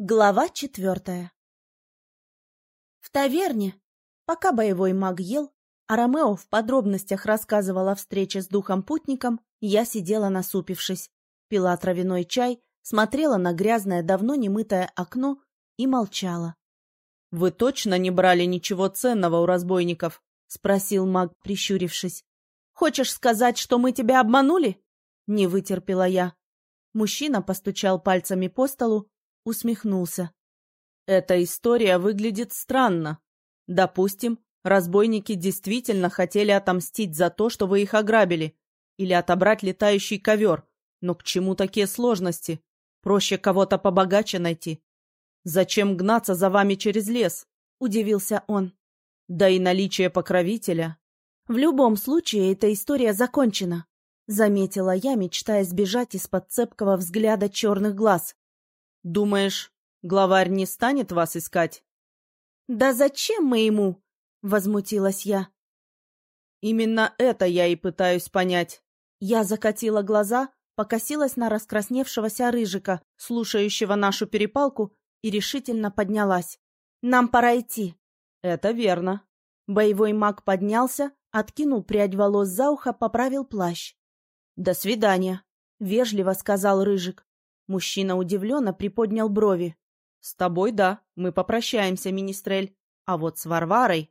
Глава четвертая В таверне, пока боевой маг ел, а Ромео в подробностях рассказывал о встрече с духом-путником, я сидела насупившись, пила травяной чай, смотрела на грязное, давно немытое окно и молчала. — Вы точно не брали ничего ценного у разбойников? — спросил маг, прищурившись. — Хочешь сказать, что мы тебя обманули? — не вытерпела я. Мужчина постучал пальцами по столу, усмехнулся. Эта история выглядит странно. Допустим, разбойники действительно хотели отомстить за то, что вы их ограбили, или отобрать летающий ковер. Но к чему такие сложности? Проще кого-то побогаче найти. Зачем гнаться за вами через лес? Удивился он. Да и наличие покровителя. В любом случае, эта история закончена. Заметила я, мечтая сбежать из-под цепкого взгляда черных глаз. Думаешь, главарь не станет вас искать? Да зачем мы ему? Возмутилась я. Именно это я и пытаюсь понять. Я закатила глаза, покосилась на раскрасневшегося рыжика, слушающего нашу перепалку, и решительно поднялась. Нам пора идти. Это верно. Боевой маг поднялся, откинул прядь волос за ухо, поправил плащ. «До свидания», — вежливо сказал Рыжик. Мужчина удивленно приподнял брови. — С тобой, да, мы попрощаемся, министрель. А вот с Варварой...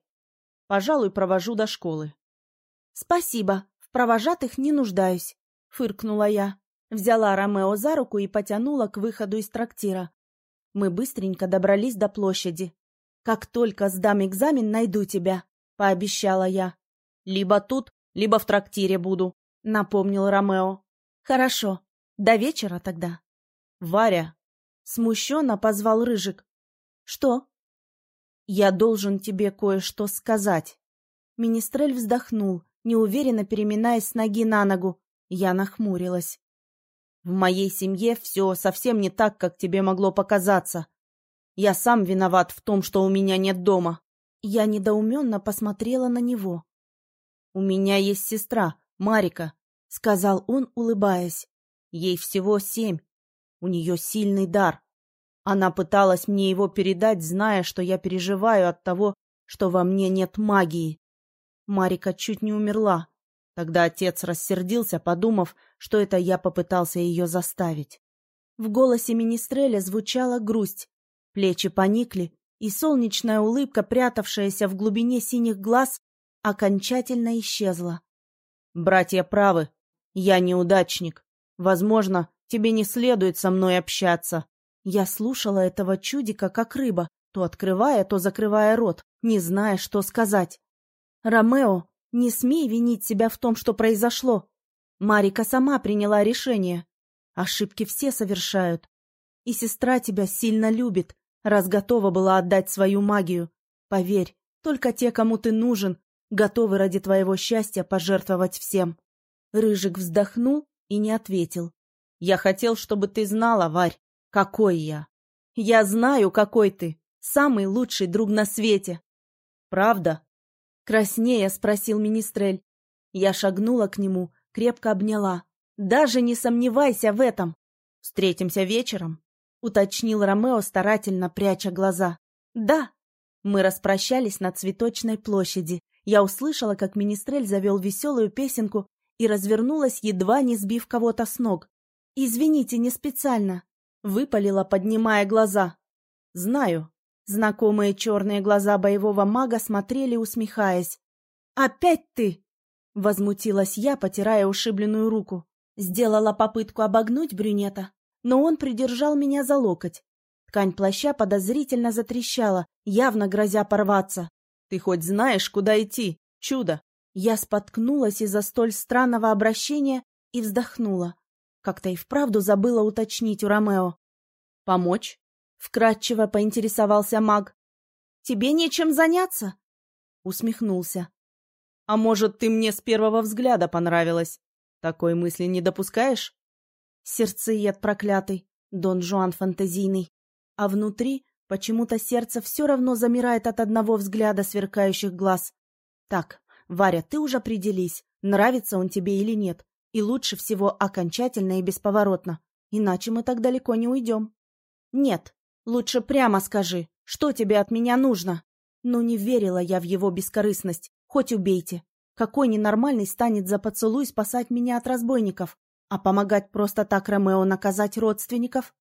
Пожалуй, провожу до школы. — Спасибо, в провожатых не нуждаюсь, — фыркнула я. Взяла Ромео за руку и потянула к выходу из трактира. Мы быстренько добрались до площади. «Как только сдам экзамен, найду тебя», — пообещала я. «Либо тут, либо в трактире буду», — напомнил Ромео. «Хорошо. До вечера тогда». Варя!» — смущенно позвал Рыжик. «Что?» «Я должен тебе кое-что сказать». Министрель вздохнул, неуверенно переминаясь с ноги на ногу. Я нахмурилась. «В моей семье все совсем не так, как тебе могло показаться. Я сам виноват в том, что у меня нет дома». Я недоуменно посмотрела на него. «У меня есть сестра, Марика», — сказал он, улыбаясь. «Ей всего семь, у нее сильный дар. Она пыталась мне его передать, зная, что я переживаю от того, что во мне нет магии. Марика чуть не умерла. Тогда отец рассердился, подумав, что это я попытался ее заставить. В голосе Министреля звучала грусть. Плечи поникли, и солнечная улыбка, прятавшаяся в глубине синих глаз, окончательно исчезла. «Братья правы. Я неудачник. Возможно, Тебе не следует со мной общаться. Я слушала этого чудика, как рыба, то открывая, то закрывая рот, не зная, что сказать. «Ромео, не смей винить себя в том, что произошло. Марика сама приняла решение. Ошибки все совершают. И сестра тебя сильно любит, раз готова была отдать свою магию. Поверь, только те, кому ты нужен, готовы ради твоего счастья пожертвовать всем». Рыжик вздохнул и не ответил. Я хотел, чтобы ты знала, Варь, какой я. Я знаю, какой ты. Самый лучший друг на свете. Правда? Краснея спросил Министрель. Я шагнула к нему, крепко обняла. Даже не сомневайся в этом. Встретимся вечером, уточнил Ромео, старательно пряча глаза. Да. Мы распрощались на цветочной площади. Я услышала, как Министрель завел веселую песенку и развернулась, едва не сбив кого-то с ног. «Извините, не специально», — выпалила, поднимая глаза. «Знаю». Знакомые черные глаза боевого мага смотрели, усмехаясь. «Опять ты!» — возмутилась я, потирая ушибленную руку. Сделала попытку обогнуть брюнета, но он придержал меня за локоть. Ткань плаща подозрительно затрещала, явно грозя порваться. «Ты хоть знаешь, куда идти? Чудо!» Я споткнулась из-за столь странного обращения и вздохнула. Как-то и вправду забыла уточнить у Ромео. «Помочь?» — вкратчиво поинтересовался маг. «Тебе нечем заняться?» — усмехнулся. «А может, ты мне с первого взгляда понравилась? Такой мысли не допускаешь?» Сердцеед проклятый, Дон Жуан фантазийный. А внутри почему-то сердце все равно замирает от одного взгляда сверкающих глаз. Так, Варя, ты уже определись, нравится он тебе или нет. И лучше всего окончательно и бесповоротно, иначе мы так далеко не уйдем. Нет, Лучше прямо скажи, что тебе от меня нужно? Ну, не верила я в его бескорыстность. Хоть убейте. Какой ненормальный станет за поцелуй спасать меня от разбойников? А помогать просто так Ромео наказать родственников?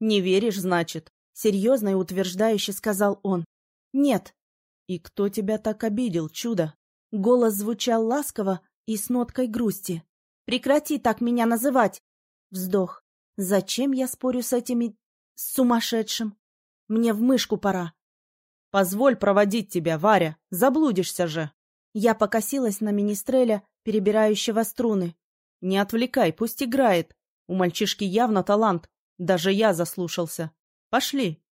«Не веришь, значит?» — серьезно и утверждающе сказал он. «Нет». «И кто тебя так обидел, чудо?» Голос звучал ласково и с ноткой грусти. «Прекрати так меня называть!» Вздох. «Зачем я спорю с этими... с сумасшедшим? Мне в мышку пора». «Позволь проводить тебя, Варя, заблудишься же!» Я покосилась на министреля, перебирающего струны. «Не отвлекай, пусть играет. У мальчишки явно талант. Даже я заслушался. Пошли!»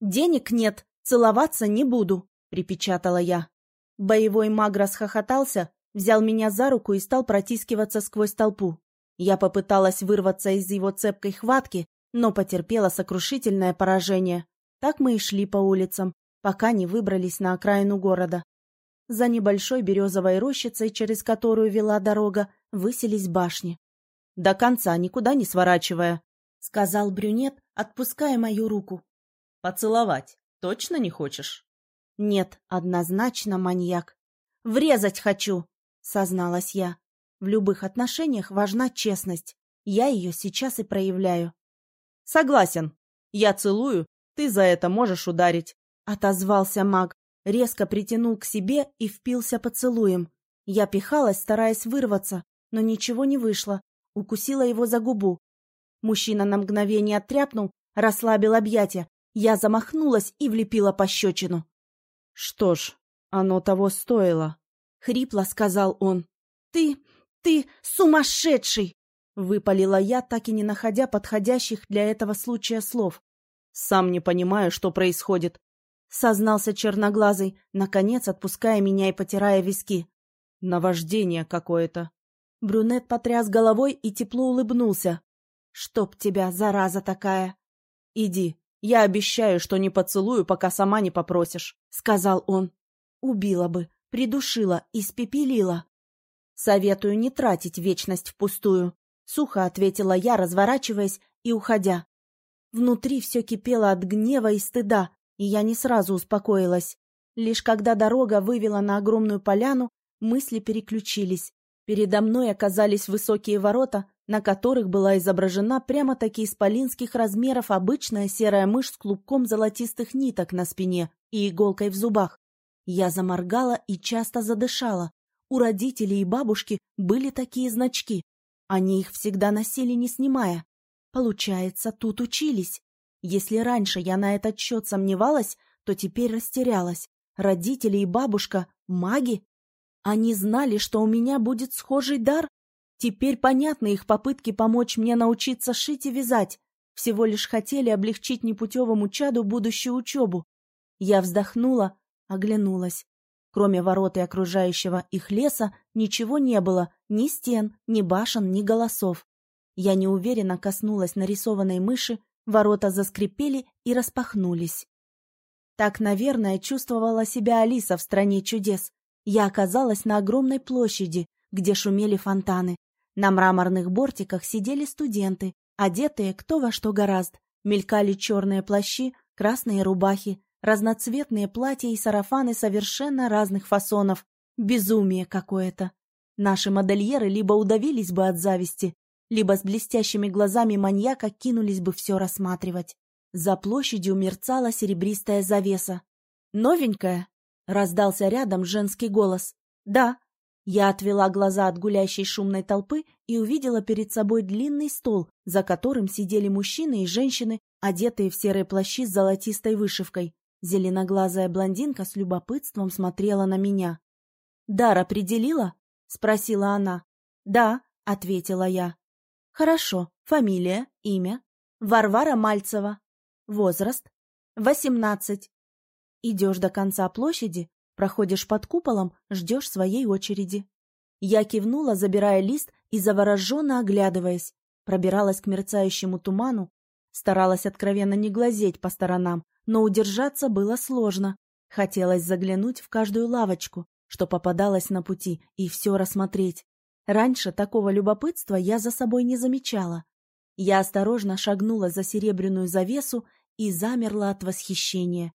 «Денег нет, целоваться не буду», — припечатала я. Боевой маг расхохотался, взял меня за руку и стал протискиваться сквозь толпу. Я попыталась вырваться из его цепкой хватки, но потерпела сокрушительное поражение. Так мы и шли по улицам, пока не выбрались на окраину города. За небольшой березовой рощицей, через которую вела дорога, высились башни. «До конца, никуда не сворачивая», — сказал брюнет, отпуская мою руку. «Поцеловать точно не хочешь?» «Нет, однозначно маньяк. Врезать хочу!» — созналась я. В любых отношениях важна честность. Я ее сейчас и проявляю. «Согласен. Я целую, ты за это можешь ударить», — отозвался маг. Резко притянул к себе и впился поцелуем. Я пихалась, стараясь вырваться, но ничего не вышло. Укусила его за губу. Мужчина на мгновение отряпнул, расслабил объятия. Я замахнулась и влепила пощечину. «Что ж, оно того стоило», — хрипло сказал он. «Ты... ты сумасшедший!» — выпалила я, так и не находя подходящих для этого случая слов. «Сам не понимаю, что происходит», — сознался черноглазый, наконец отпуская меня и потирая виски. «Наваждение какое-то». Брюнет потряс головой и тепло улыбнулся. «Чтоб тебя, зараза такая!» «Иди, я обещаю, что не поцелую, пока сама не попросишь», — сказал он. «Убила бы, придушила, испепелила». «Советую не тратить вечность впустую», — сухо ответила я, разворачиваясь и уходя. Внутри все кипело от гнева и стыда, и я не сразу успокоилась. Лишь когда дорога вывела на огромную поляну, мысли переключились. Передо мной оказались высокие ворота, на которых была изображена прямо-таки исполинских размеров обычная серая мышь с клубком золотистых ниток на спине и иголкой в зубах. Я заморгала и часто задышала. У родителей и бабушки были такие значки. Они их всегда носили, не снимая. Получается, тут учились. Если раньше я на этот счет сомневалась, то теперь растерялась. Родители и бабушка — маги? Они знали, что у меня будет схожий дар? Теперь понятны их попытки помочь мне научиться шить и вязать. Всего лишь хотели облегчить непутевому чаду будущую учебу. Я вздохнула, оглянулась. Кроме ворот и окружающего их леса ничего не было, ни стен, ни башен, ни голосов. Я неуверенно коснулась нарисованной мыши, ворота заскрипели и распахнулись. Так, наверное, чувствовала себя Алиса в «Стране чудес». Я оказалась на огромной площади, где шумели фонтаны. На мраморных бортиках сидели студенты, одетые кто во что гораст. Мелькали черные плащи, красные рубахи, разноцветные платья и сарафаны совершенно разных фасонов. Безумие какое-то. Наши модельеры либо удавились бы от зависти, либо с блестящими глазами маньяка кинулись бы все рассматривать. За площадью мерцала серебристая завеса. «Новенькая?» — раздался рядом женский голос. «Да». Я отвела глаза от гулящей шумной толпы и увидела перед собой длинный стол, за которым сидели мужчины и женщины, одетые в серые плащи с золотистой вышивкой. Зеленоглазая блондинка с любопытством смотрела на меня. «Дар определила?» — спросила она. «Да», — ответила я. «Хорошо. Фамилия, имя?» «Варвара Мальцева». «Возраст?» «Восемнадцать». Идешь до конца площади, проходишь под куполом, ждешь своей очереди. Я кивнула, забирая лист и завороженно оглядываясь. Пробиралась к мерцающему туману, старалась откровенно не глазеть по сторонам, но удержаться было сложно. Хотелось заглянуть в каждую лавочку, что попадалось на пути, и все рассмотреть. Раньше такого любопытства я за собой не замечала. Я осторожно шагнула за серебряную завесу и замерла от восхищения.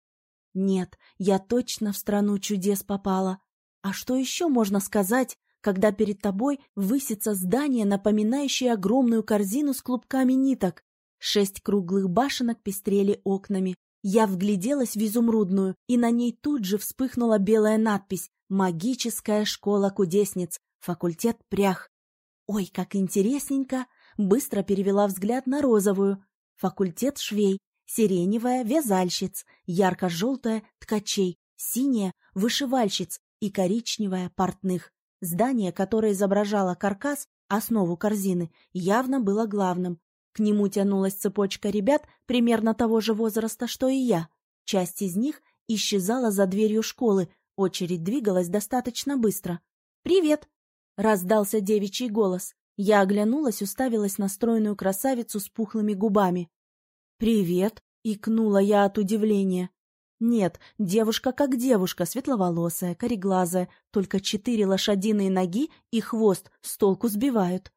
Нет, я точно в страну чудес попала. А что еще можно сказать, когда перед тобой высится здание, напоминающее огромную корзину с клубками ниток? Шесть круглых башенок пестрели окнами. Я вгляделась в изумрудную, и на ней тут же вспыхнула белая надпись «Магическая школа кудесниц, факультет прях». Ой, как интересненько! Быстро перевела взгляд на розовую. Факультет швей, сиреневая — вязальщиц, ярко-желтая — ткачей, синяя — вышивальщиц и коричневая — портных. Здание, которое изображало каркас, основу корзины, явно было главным. К нему тянулась цепочка ребят примерно того же возраста, что и я. Часть из них исчезала за дверью школы, очередь двигалась достаточно быстро. «Привет!» — раздался девичий голос. Я оглянулась, уставилась на стройную красавицу с пухлыми губами. «Привет!» — икнула я от удивления. Нет, девушка как девушка, светловолосая, кореглазая, только четыре лошадиные ноги и хвост с толку сбивают.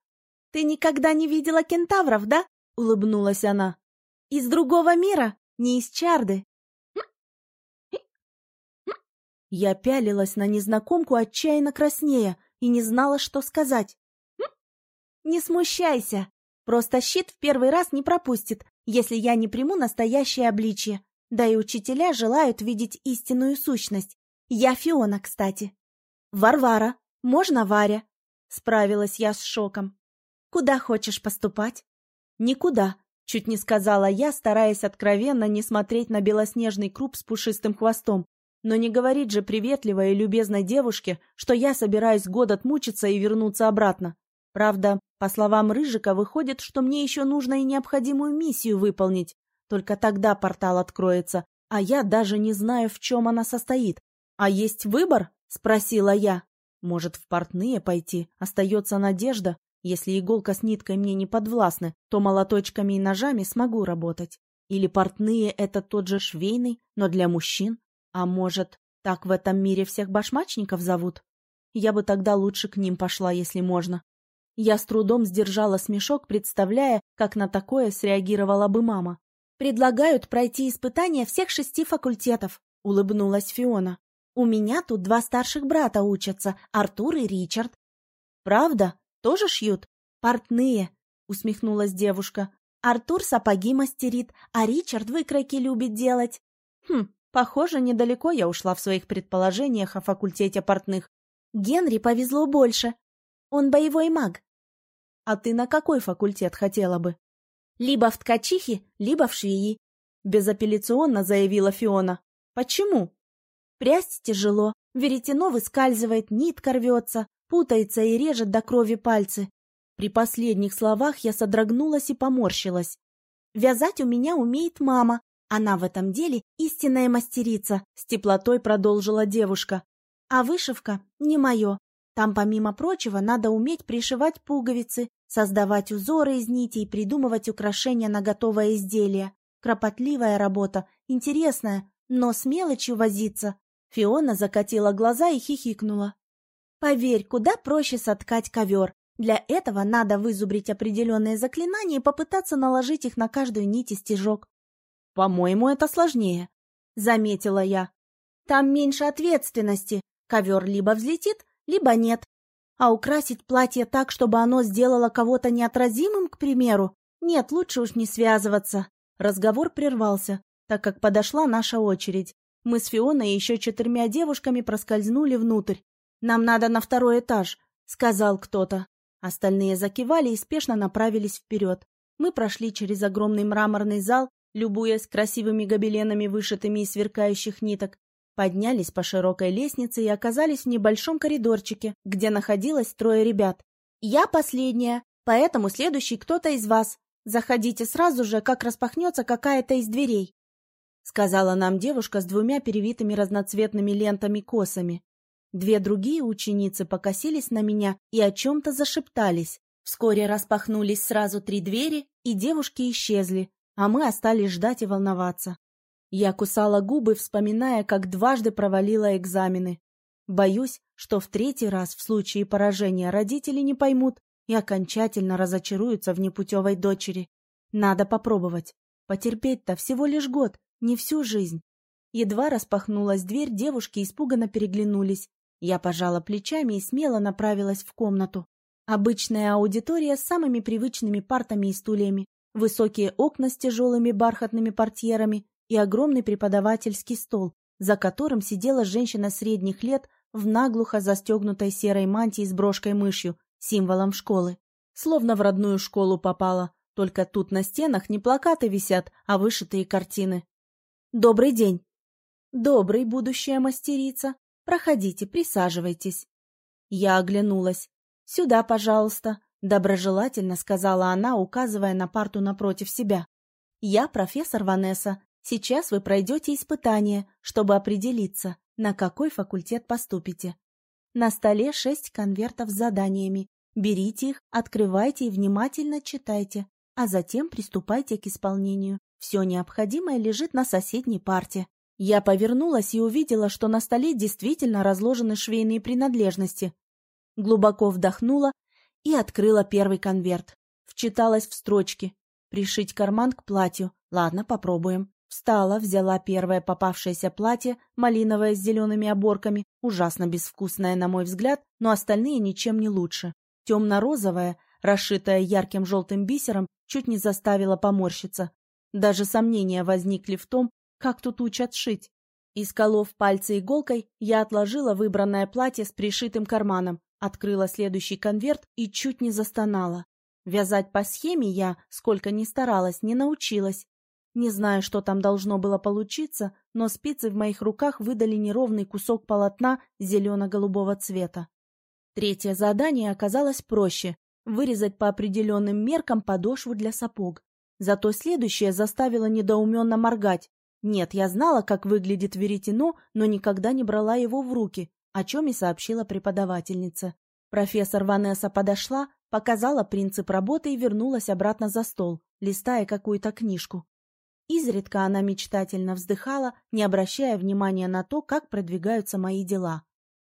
«Ты никогда не видела кентавров, да?» — улыбнулась она. «Из другого мира, не из Чарды». Я пялилась на незнакомку отчаянно краснея и не знала, что сказать. «Не смущайся, просто щит в первый раз не пропустит, если я не приму настоящее обличье. Да и учителя желают видеть истинную сущность. Я Фиона, кстати. Варвара. Можно Варя? Справилась я с шоком. Куда хочешь поступать? Никуда, чуть не сказала я, стараясь откровенно не смотреть на белоснежный круп с пушистым хвостом. Но не говорить же приветливой и любезной девушке, что я собираюсь год отмучиться и вернуться обратно. Правда, по словам Рыжика, выходит, что мне еще нужно и необходимую миссию выполнить. Только тогда портал откроется, а я даже не знаю, в чем она состоит. «А есть выбор?» — спросила я. «Может, в портные пойти? Остается надежда. Если иголка с ниткой мне не подвластны, то молоточками и ножами смогу работать. Или портные — это тот же швейный, но для мужчин? А может, так в этом мире всех башмачников зовут? Я бы тогда лучше к ним пошла, если можно. Я с трудом сдержала смешок, представляя, как на такое среагировала бы мама. «Предлагают пройти испытания всех шести факультетов», — улыбнулась Фиона. «У меня тут два старших брата учатся, Артур и Ричард». «Правда? Тоже шьют?» «Портные», — усмехнулась девушка. «Артур сапоги мастерит, а Ричард выкройки любит делать». «Хм, похоже, недалеко я ушла в своих предположениях о факультете портных. Генри повезло больше. Он боевой маг, а ты на какой факультет хотела бы? Либо в ткачихе, либо в швеи. Безапелляционно заявила Фиона. Почему? Прясть тяжело, веретено выскальзывает, нитка рвется, путается и режет до крови пальцы. При последних словах я содрогнулась и поморщилась. Вязать у меня умеет мама. Она в этом деле истинная мастерица, с теплотой продолжила девушка. А вышивка не мое. Там, помимо прочего, надо уметь пришивать пуговицы, создавать узоры из нитей, придумывать украшения на готовое изделие. Кропотливая работа, интересная, но с мелочью возиться. Фиона закатила глаза и хихикнула. Поверь, куда проще соткать ковер. Для этого надо вызубрить определенные заклинания и попытаться наложить их на каждую нить и стежок. По-моему, это сложнее, заметила я. Там меньше ответственности. Ковер либо взлетит, либо нет. А украсить платье так, чтобы оно сделало кого-то неотразимым, к примеру? Нет, лучше уж не связываться. Разговор прервался, так как подошла наша очередь. Мы с Фионой и еще четырьмя девушками проскользнули внутрь. «Нам надо на второй этаж», — сказал кто-то. Остальные закивали и спешно направились вперед. Мы прошли через огромный мраморный зал, любуясь красивыми гобеленами, вышитыми из сверкающих ниток, Поднялись по широкой лестнице и оказались в небольшом коридорчике, где находилось трое ребят. «Я последняя, поэтому следующий кто-то из вас. Заходите сразу же, как распахнется какая-то из дверей», — сказала нам девушка с двумя перевитыми разноцветными лентами косами. Две другие ученицы покосились на меня и о чем-то зашептались. Вскоре распахнулись сразу три двери, и девушки исчезли, а мы остались ждать и волноваться. Я кусала губы, вспоминая, как дважды провалила экзамены. Боюсь, что в третий раз в случае поражения родители не поймут и окончательно разочаруются в непутевой дочери. Надо попробовать. Потерпеть-то всего лишь год, не всю жизнь. Едва распахнулась дверь, девушки испуганно переглянулись. Я пожала плечами и смело направилась в комнату. Обычная аудитория с самыми привычными партами и стульями, высокие окна с тяжелыми бархатными портьерами и огромный преподавательский стол, за которым сидела женщина средних лет в наглухо застегнутой серой мантии с брошкой-мышью, символом школы. Словно в родную школу попала, только тут на стенах не плакаты висят, а вышитые картины. «Добрый день!» «Добрый, будущая мастерица! Проходите, присаживайтесь!» Я оглянулась. «Сюда, пожалуйста!» — доброжелательно сказала она, указывая на парту напротив себя. «Я профессор Ванесса. Сейчас вы пройдете испытание, чтобы определиться, на какой факультет поступите. На столе шесть конвертов с заданиями. Берите их, открывайте и внимательно читайте, а затем приступайте к исполнению. Все необходимое лежит на соседней парте. Я повернулась и увидела, что на столе действительно разложены швейные принадлежности. Глубоко вдохнула и открыла первый конверт. Вчиталась в строчки. Пришить карман к платью. Ладно, попробуем. Встала, взяла первое попавшееся платье, малиновое с зелеными оборками, ужасно безвкусное, на мой взгляд, но остальные ничем не лучше. Темно-розовое, расшитое ярким желтым бисером, чуть не заставило поморщиться. Даже сомнения возникли в том, как тут учат шить. Исколов пальцы иголкой, я отложила выбранное платье с пришитым карманом, открыла следующий конверт и чуть не застонала. Вязать по схеме я, сколько ни старалась, не научилась. Не знаю, что там должно было получиться, но спицы в моих руках выдали неровный кусок полотна зелено-голубого цвета. Третье задание оказалось проще — вырезать по определенным меркам подошву для сапог. Зато следующее заставило недоуменно моргать. Нет, я знала, как выглядит веретено, но никогда не брала его в руки, о чем и сообщила преподавательница. Профессор Ванесса подошла, показала принцип работы и вернулась обратно за стол, листая какую-то книжку. Изредка она мечтательно вздыхала, не обращая внимания на то, как продвигаются мои дела.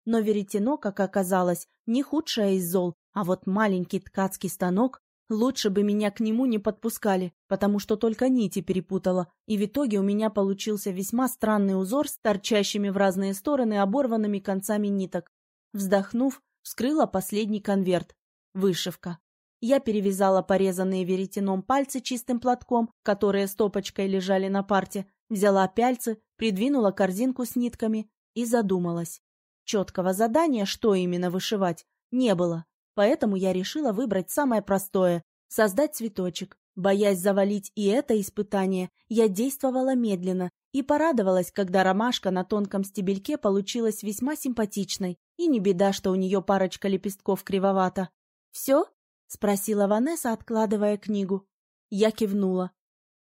Но веретено, как оказалось, не худшее из зол, а вот маленький ткацкий станок Лучше бы меня к нему не подпускали, потому что только нити перепутала, и в итоге у меня получился весьма странный узор с торчащими в разные стороны оборванными концами ниток. Вздохнув, вскрыла последний конверт. Вышивка. Я перевязала порезанные веретеном пальцы чистым платком, которые стопочкой лежали на парте, взяла пяльцы, придвинула корзинку с нитками и задумалась. Четкого задания, что именно вышивать, не было, поэтому я решила выбрать самое простое — создать цветочек. Боясь завалить и это испытание, я действовала медленно и порадовалась, когда ромашка на тонком стебельке получилась весьма симпатичной, и не беда, что у нее парочка лепестков кривовата. «Все?» — спросила Ванесса, откладывая книгу. Я кивнула.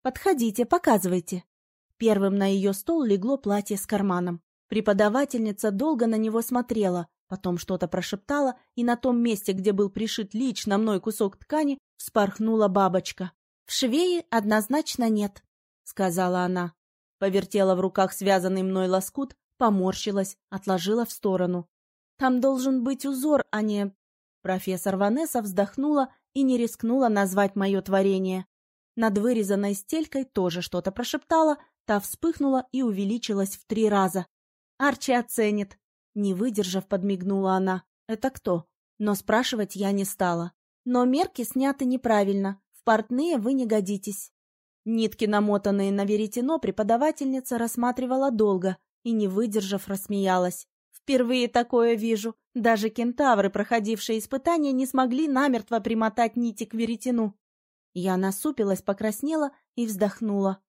«Подходите, показывайте». Первым на ее стол легло платье с карманом. Преподавательница долго на него смотрела, потом что-то прошептала, и на том месте, где был пришит лично мной кусок ткани, вспорхнула бабочка. «В швее однозначно нет», — сказала она. Повертела в руках связанный мной лоскут, поморщилась, отложила в сторону. «Там должен быть узор, а не Профессор Ванесса вздохнула и не рискнула назвать мое творение. Над вырезанной стелькой тоже что-то прошептала, та вспыхнула и увеличилась в три раза. «Арчи оценит!» Не выдержав, подмигнула она. «Это кто?» Но спрашивать я не стала. «Но мерки сняты неправильно. В портные вы не годитесь». Нитки, намотанные на веретено, преподавательница рассматривала долго и, не выдержав, рассмеялась. Впервые такое вижу. Даже кентавры, проходившие испытания, не смогли намертво примотать нити к веретену. Я насупилась, покраснела и вздохнула.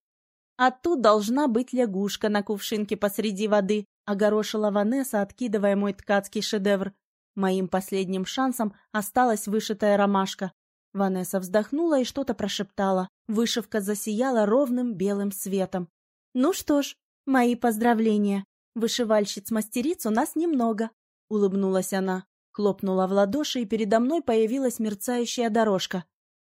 А тут должна быть лягушка на кувшинке посреди воды, огорошила Ванесса, откидывая мой ткацкий шедевр. Моим последним шансом осталась вышитая ромашка. Ванесса вздохнула и что-то прошептала. Вышивка засияла ровным белым светом. «Ну что ж, мои поздравления. «Вышивальщиц-мастериц у нас немного», — улыбнулась она. Хлопнула в ладоши, и передо мной появилась мерцающая дорожка.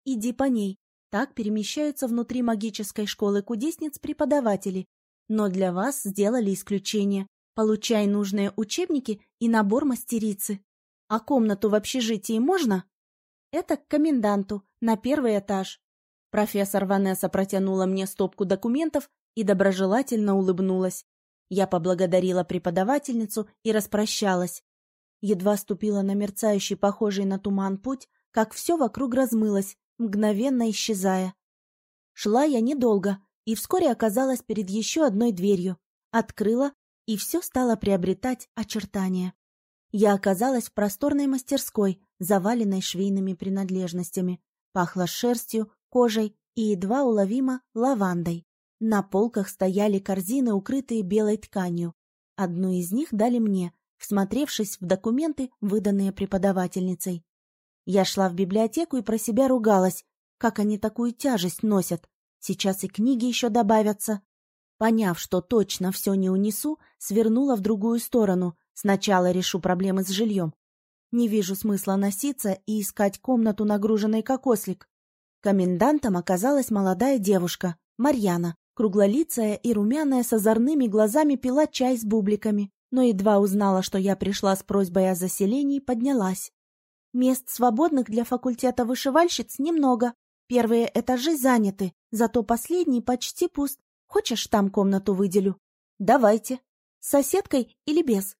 «Иди по ней». Так перемещаются внутри магической школы кудесниц преподаватели. Но для вас сделали исключение. Получай нужные учебники и набор мастерицы. А комнату в общежитии можно? Это к коменданту, на первый этаж. Профессор Ванесса протянула мне стопку документов и доброжелательно улыбнулась. Я поблагодарила преподавательницу и распрощалась. Едва ступила на мерцающий, похожий на туман путь, как все вокруг размылось, мгновенно исчезая. Шла я недолго и вскоре оказалась перед еще одной дверью. Открыла, и все стало приобретать очертания. Я оказалась в просторной мастерской, заваленной швейными принадлежностями. Пахло шерстью, кожей и едва уловимо лавандой. На полках стояли корзины, укрытые белой тканью. Одну из них дали мне, всмотревшись в документы, выданные преподавательницей. Я шла в библиотеку и про себя ругалась, как они такую тяжесть носят. Сейчас и книги еще добавятся. Поняв, что точно все не унесу, свернула в другую сторону. Сначала решу проблемы с жильем. Не вижу смысла носиться и искать комнату, нагруженной как ослик. Комендантом оказалась молодая девушка, Марьяна, круглолицая и румяная с озорными глазами пила чай с бубликами, но едва узнала, что я пришла с просьбой о заселении, поднялась. Мест свободных для факультета вышивальщиц немного. Первые этажи заняты, зато последний почти пуст. Хочешь, там комнату выделю? Давайте. С соседкой или без?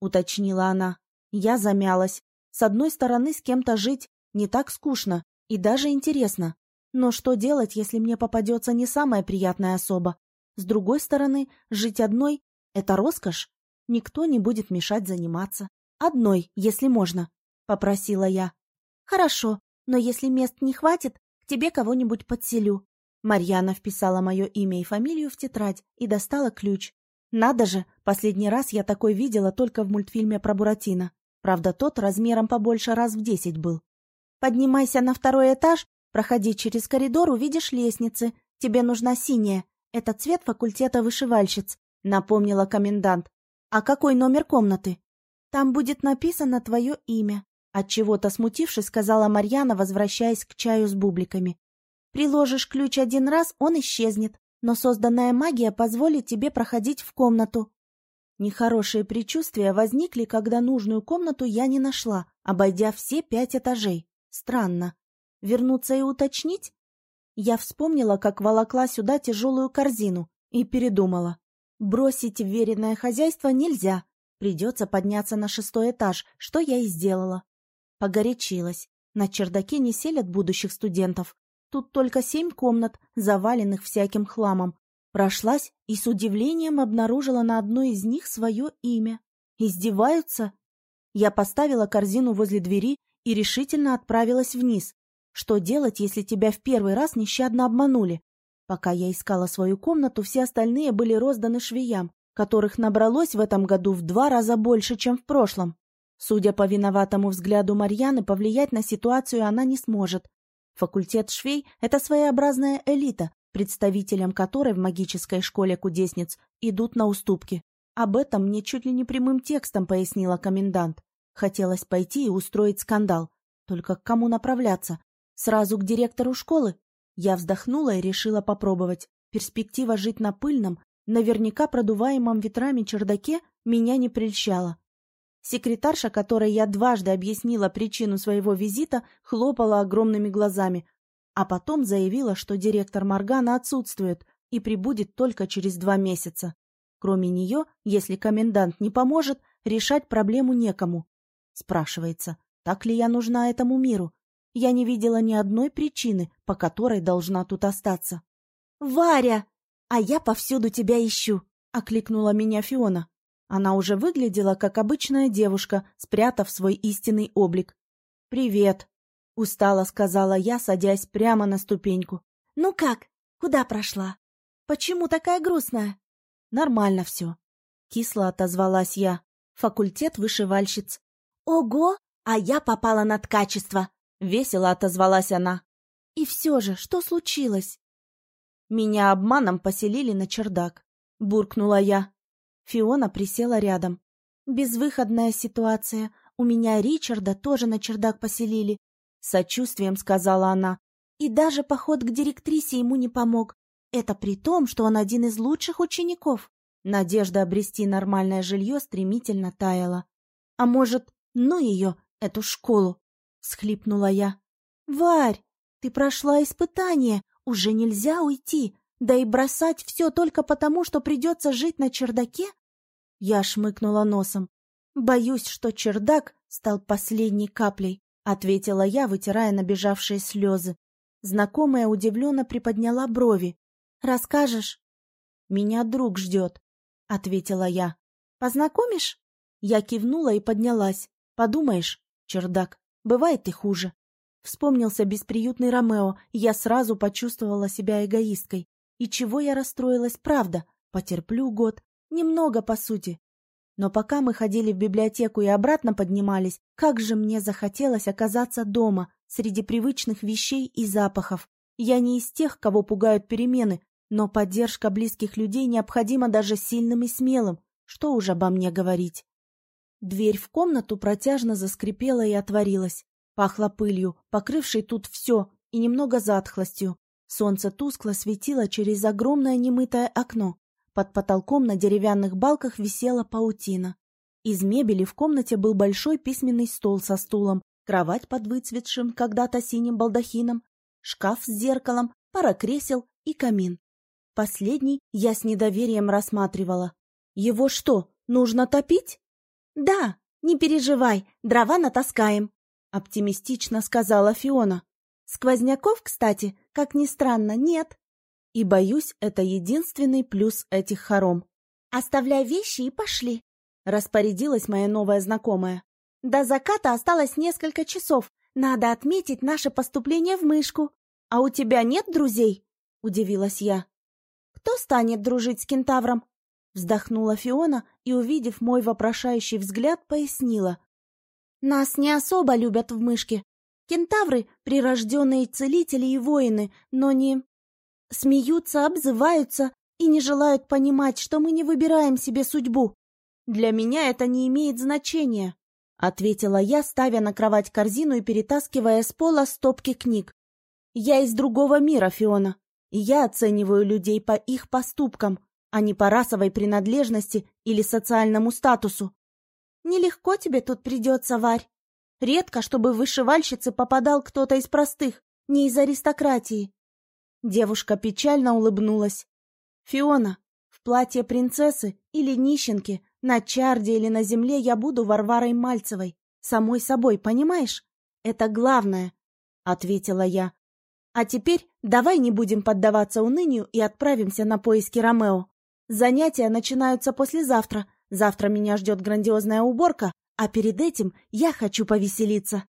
Уточнила она. Я замялась. С одной стороны, с кем-то жить не так скучно, и даже интересно. Но что делать, если мне попадется не самая приятная особа? С другой стороны, жить одной — это роскошь. Никто не будет мешать заниматься. Одной, если можно, — попросила я. Хорошо, но если мест не хватит, к тебе кого-нибудь подселю. Марьяна вписала мое имя и фамилию в тетрадь и достала ключ. Надо же, последний раз я такой видела только в мультфильме про Буратино. Правда, тот размером побольше раз в десять был. Поднимайся на второй этаж, проходи через коридор, увидишь лестницы. Тебе нужна синяя. Это цвет факультета вышивальщиц, напомнила комендант. А какой номер комнаты? Там будет написано твое имя. От чего-то смутившись, сказала Марьяна, возвращаясь к чаю с бубликами. Приложишь ключ один раз, он исчезнет, но созданная магия позволит тебе проходить в комнату. Нехорошие предчувствия возникли, когда нужную комнату я не нашла, обойдя все пять этажей. Странно. Вернуться и уточнить? Я вспомнила, как волокла сюда тяжелую корзину, и передумала. Бросить вверенное хозяйство нельзя. Придется подняться на шестой этаж, что я и сделала. Погорячилась. На чердаке не селят будущих студентов. Тут только семь комнат, заваленных всяким хламом. Прошлась и с удивлением обнаружила на одной из них свое имя. Издеваются? Я поставила корзину возле двери и решительно отправилась вниз. Что делать, если тебя в первый раз нещадно обманули? Пока я искала свою комнату, все остальные были розданы швеям, которых набралось в этом году в два раза больше, чем в прошлом. Судя по виноватому взгляду Марьяны, повлиять на ситуацию она не сможет. Факультет швей — это своеобразная элита, представителям которой в магической школе кудесниц идут на уступки. Об этом мне чуть ли не прямым текстом пояснила комендант. Хотелось пойти и устроить скандал. Только к кому направляться? Сразу к директору школы? Я вздохнула и решила попробовать. Перспектива жить на пыльном, наверняка продуваемом ветрами чердаке, меня не прельщала. Секретарша, которой я дважды объяснила причину своего визита, хлопала огромными глазами, а потом заявила, что директор Моргана отсутствует и прибудет только через два месяца. Кроме нее, если комендант не поможет, решать проблему некому. Спрашивается, так ли я нужна этому миру? Я не видела ни одной причины, по которой должна тут остаться. «Варя! А я повсюду тебя ищу!» — окликнула меня Фиона. Она уже выглядела, как обычная девушка, спрятав свой истинный облик. «Привет!» — устало сказала я, садясь прямо на ступеньку. «Ну как? Куда прошла? Почему такая грустная?» «Нормально все», — кисло отозвалась я. «Факультет вышивальщиц. «Ого! А я попала на ткачество!» — весело отозвалась она. «И все же, что случилось?» «Меня обманом поселили на чердак», — буркнула я. Фиона присела рядом. «Безвыходная ситуация. У меня Ричарда тоже на чердак поселили», — сочувствием сказала она. «И даже поход к директрисе ему не помог. Это при том, что он один из лучших учеников». Надежда обрести нормальное жилье стремительно таяла. «А может, ну ее, эту школу! — схлипнула я. — Варь, ты прошла испытание, Уже нельзя уйти, да и бросать все только потому, что придется жить на чердаке? Я шмыкнула носом. Боюсь, что чердак стал последней каплей, ответила я, вытирая набежавшие слезы. Знакомая удивленно приподняла брови. Расскажешь? Меня друг ждет, ответила я. Познакомишь? Я кивнула и поднялась. Подумаешь, чердак, бывает и хуже. Вспомнился бесприютный Ромео, и я сразу почувствовала себя эгоисткой. И чего я расстроилась, правда? Потерплю год. Немного, по сути. Но пока мы ходили в библиотеку и обратно поднимались, как же мне захотелось оказаться дома, среди привычных вещей и запахов. Я не из тех, кого пугают перемены, но поддержка близких людей необходима даже сильным и смелым. Что уж обо мне говорить. Дверь в комнату протяжно заскрипела и отворилась. Пахло пылью, покрывшей тут все, и немного затхлостью. Солнце тускло светило через огромное немытое окно. Под потолком на деревянных балках висела паутина. Из мебели в комнате был большой письменный стол со стулом, кровать под выцветшим когда-то синим балдахином, шкаф с зеркалом, пара кресел и камин. Последний я с недоверием рассматривала. Его что, нужно топить? Да, не переживай, дрова натаскаем, оптимистично сказала Фиона. Сквозняков, кстати, как ни странно, нет. И, боюсь, это единственный плюс этих хором. «Оставляй вещи и пошли», — распорядилась моя новая знакомая. «До заката осталось несколько часов. Надо отметить наше поступление в мышку. А у тебя нет друзей?» — удивилась я. «Кто станет дружить с кентавром?» Вздохнула Фиона и, увидев мой вопрошающий взгляд, пояснила. «Нас не особо любят в мышке. Кентавры — прирожденные целители и воины, но не смеются, обзываются и не желают понимать, что мы не выбираем себе судьбу. Для меня это не имеет значения, — ответила я, ставя на кровать корзину и перетаскивая с пола стопки книг. Я из другого мира, Фиона, и я оцениваю людей по их поступкам, а не по расовой принадлежности или социальному статусу. Нелегко тебе тут придется, Варь. Редко, чтобы в вышивальщице попадал кто-то из простых, не из аристократии. Девушка печально улыбнулась. «Фиона, в платье принцессы или нищенки, на чарде или на земле я буду Варварой Мальцевой. Самой собой, понимаешь? Это главное», — ответила я. «А теперь давай не будем поддаваться унынию и отправимся на поиски Ромео. Занятия начинаются послезавтра. Завтра меня ждет грандиозная уборка, а перед этим я хочу повеселиться».